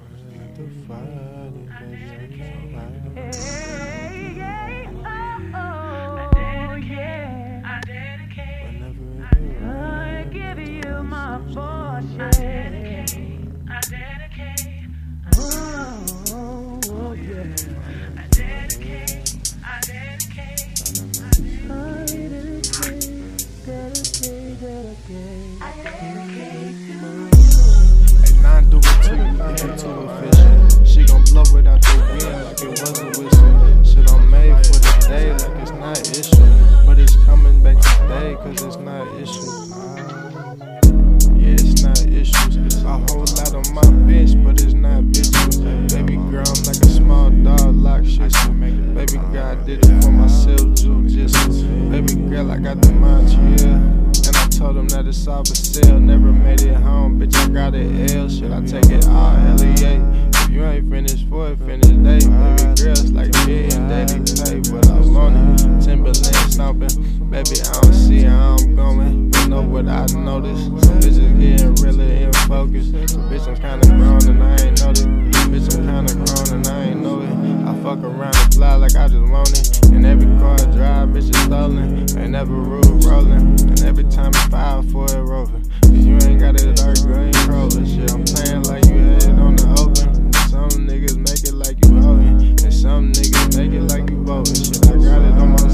Just let the fire, let But it's coming back today cause it's not issue. Yeah, it's not issues. A whole lot on my bench, but it's not bitches. Baby girl, I'm like a small dog, lock shit. Baby girl, I did it for myself, jujitsu. Baby girl, I got the mantra, yeah. And I told them that it's all for sale. Never made it home, bitch. I got it L. Should I take it all? Hell yeah. If you ain't finished for it, finish day. Baby girls like me and daily pay, but I want it. What I noticed? Some bitches getting really in focus. Bitch, I'm kinda grown and I ain't know this. Bitch, I'm kinda grown and I ain't know it. I fuck around and fly like I just want it. And every car I drive, bitch, is stolen. Ain't never rule rolling. And every time I five for it roving. Cause you ain't got it dark green crawling shit. I'm playing like you had it on the open. Some niggas make it like you holding. And some niggas make it like you voting. Shit, I got it on myself,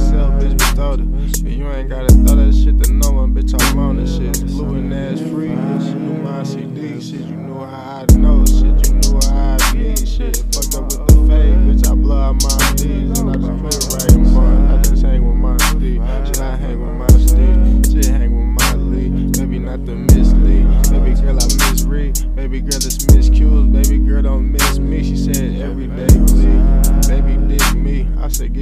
bitch, told it. You ain't gotta throw that shit to no one, bitch, I'm on this shit. Blue and ass free, bitch, you CD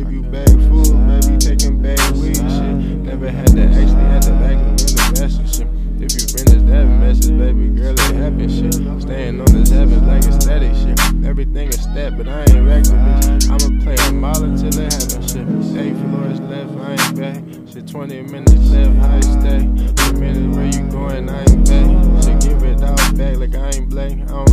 I give you bag food. Baby, taking bag weed. Shit, never had to actually had to act in the message. If you finish that message, baby girl, it happen shit. Staying on this heaven like it's static shit. Everything is stat, but I ain't reacting, bitch. I'ma play a mile until it happens shit. Eight floors left, I ain't back. Shit, 20 minutes left, you stay? Two minutes, where you going? I ain't back. Shit, give it all back like I ain't black. I don't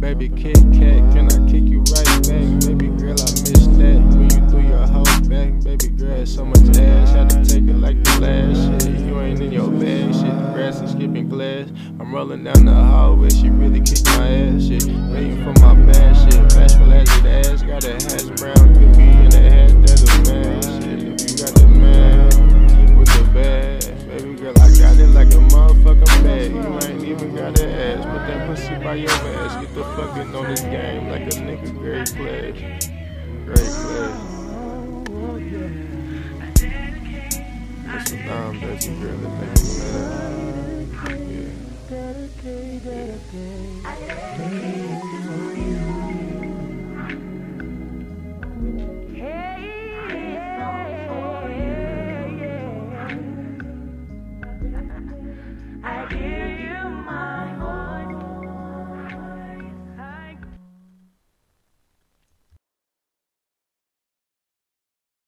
Baby, Kit Kat, can I kick you right back? Baby girl, I missed that. When you threw your hoe back, baby girl, so much ass. Had to take it like the last shit. You ain't in your bag, shit. The grass is skipping glass. I'm rolling down the hallway, she really kicked ass. Get the fucking on this game like a nigga great play. Great play. That's a dime, baby girl, that make me mad. Yeah.